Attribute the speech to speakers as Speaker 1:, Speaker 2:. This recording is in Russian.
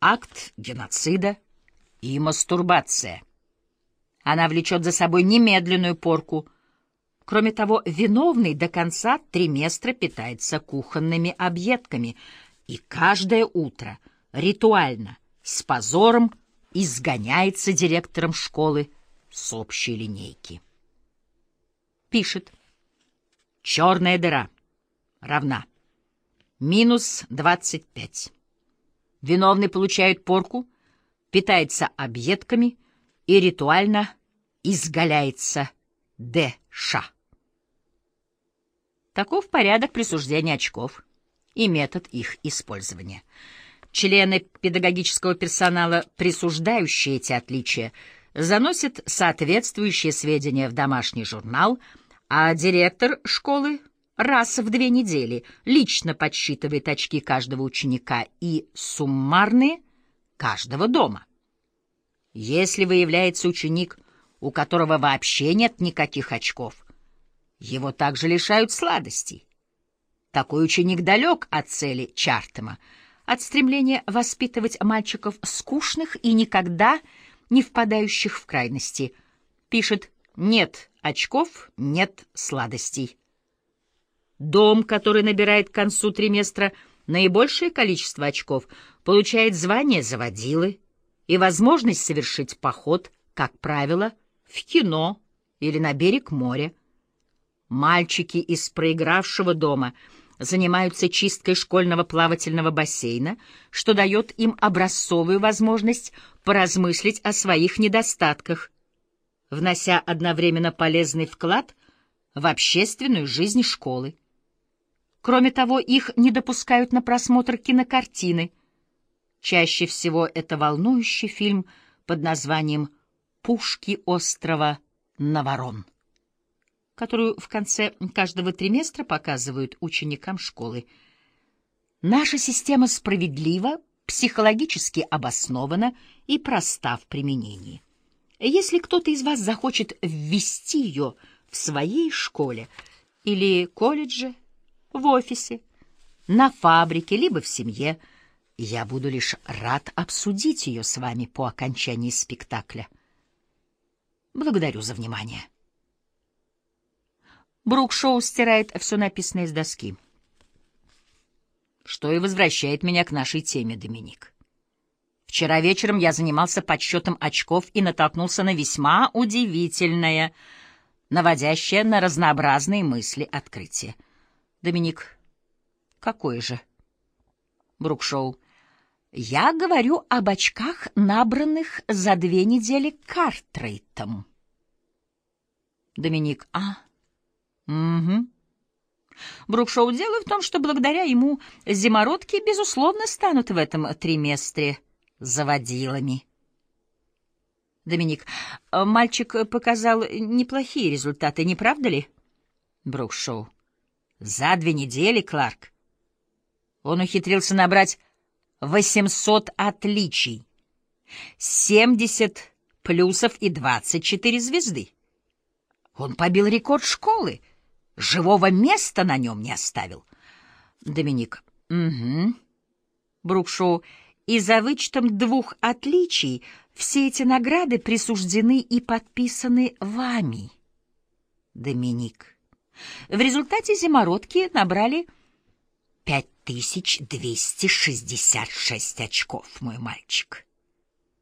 Speaker 1: акт геноцида и мастурбация. Она влечет за собой немедленную порку. Кроме того, виновный до конца триместра питается кухонными объедками и каждое утро ритуально, с позором, изгоняется директором школы с общей линейки. Пишет. Черная дыра равна минус 25. Виновный получает порку, питается объедками и ритуально изгаляется ДШ. Таков порядок присуждения очков и метод их использования. Члены педагогического персонала, присуждающие эти отличия, заносят соответствующие сведения в домашний журнал, а директор школы раз в две недели лично подсчитывает очки каждого ученика и суммарные каждого дома. Если выявляется ученик, у которого вообще нет никаких очков, его также лишают сладостей. Такой ученик далек от цели Чартема, от стремления воспитывать мальчиков скучных и никогда не впадающих в крайности. Пишет «нет очков, нет сладостей». Дом, который набирает к концу триместра наибольшее количество очков, получает звание заводилы и возможность совершить поход, как правило, в кино или на берег моря. Мальчики из проигравшего дома занимаются чисткой школьного плавательного бассейна, что дает им образцовую возможность поразмыслить о своих недостатках, внося одновременно полезный вклад в общественную жизнь школы. Кроме того, их не допускают на просмотр кинокартины. Чаще всего это волнующий фильм под названием «Пушки острова Наворон», которую в конце каждого триместра показывают ученикам школы. Наша система справедлива, психологически обоснована и проста в применении. Если кто-то из вас захочет ввести ее в своей школе или колледже, в офисе, на фабрике, либо в семье. Я буду лишь рад обсудить ее с вами по окончании спектакля. Благодарю за внимание. Брукшоу стирает все написанное с доски. Что и возвращает меня к нашей теме, Доминик. Вчера вечером я занимался подсчетом очков и натолкнулся на весьма удивительное, наводящее на разнообразные мысли открытие. Доминик. Какой же? Брукшоу. Я говорю об очках, набранных за две недели Картрейтом. Доминик. А? Угу. Брукшоу, дело в том, что благодаря ему зимородки, безусловно, станут в этом триместре заводилами. Доминик. Мальчик показал неплохие результаты, не правда ли? Брукшоу. За две недели, Кларк, он ухитрился набрать 800 отличий, 70 плюсов и 24 звезды. Он побил рекорд школы, живого места на нем не оставил. Доминик. Угу. Брукшоу. И за вычетом двух отличий все эти награды присуждены и подписаны вами. Доминик. В результате зимородки набрали 5266 очков, мой мальчик.